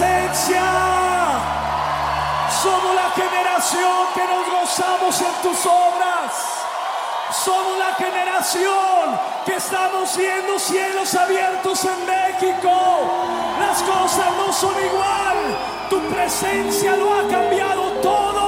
presencia. Somos la generación que nos gozamos en tus obras. Somos la generación que estamos viendo cielos abiertos en México. Las cosas no son igual. Tu presencia lo ha cambiado todo.